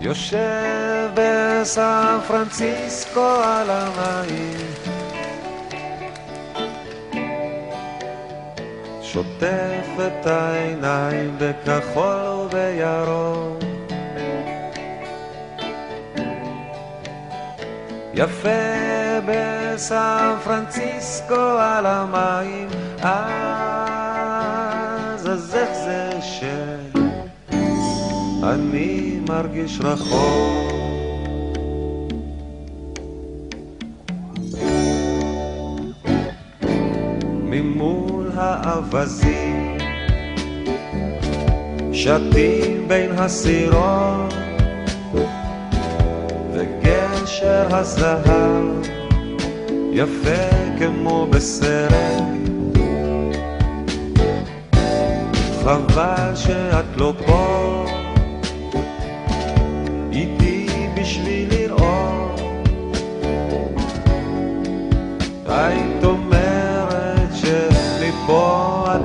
יושב בסן פרנסיסקו על המים. שוטף את העיניים בכחול ובירוק. יפה בסן פרנסיסקו על המים. אז אז איך זה שאני מרגיש רחוק. ממול האווזים שתים בין הסירות וגשר הזהב יפה כמו בסרט. חבל שאת לא פה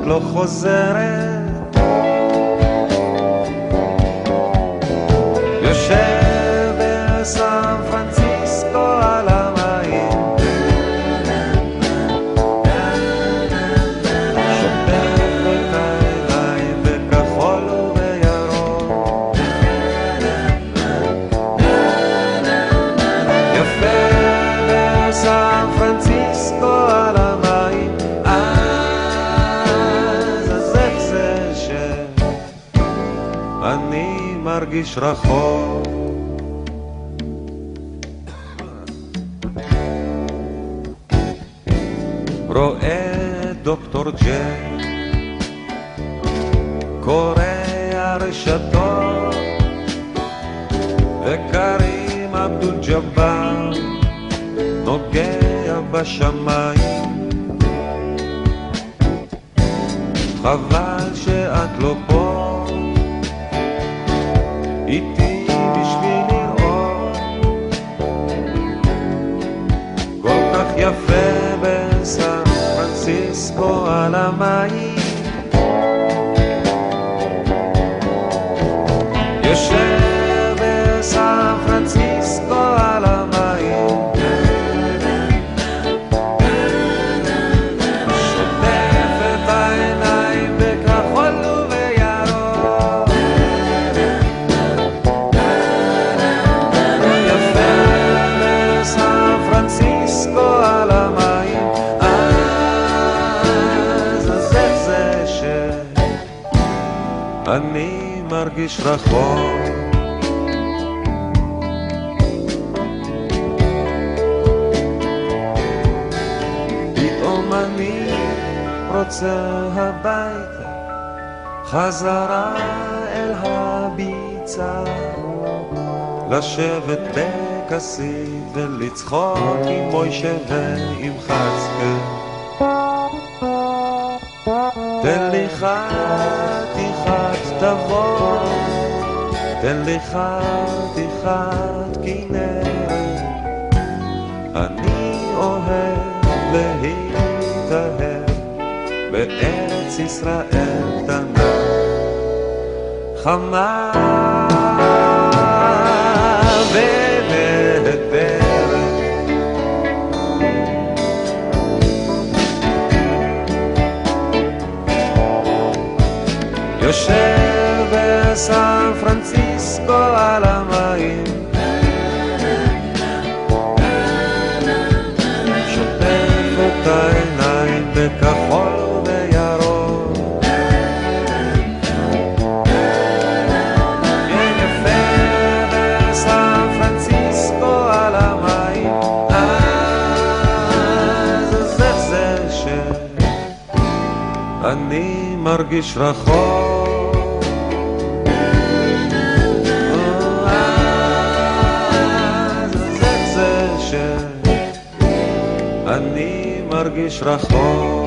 לא חוזרת. יושב מרגיש רחוק. רואה דוקטור ג'ק קורע רשתות וקרים אבדול ג'באר נוגע בשמיים. חבל שאת לא פה איתי בשביל לראות. כל כך יפה בסן פרנסיסקו על המים מרגיש רחוק. פתאום אני רוצה הביתה חזרה אל הביצה לשבת בכסיף ולצחוק עם מוישה ועם חצקה תן לי חתיכת תבוא תן לי חתיכת כנרת. אני אוהב להתאהב בארץ ישראל קטנה. חמה ונהדרת. יושב בסן פרנסיסקו על המים. שוטף את העיניים בכחול ובירוק יפה בסן מרגיש רחוק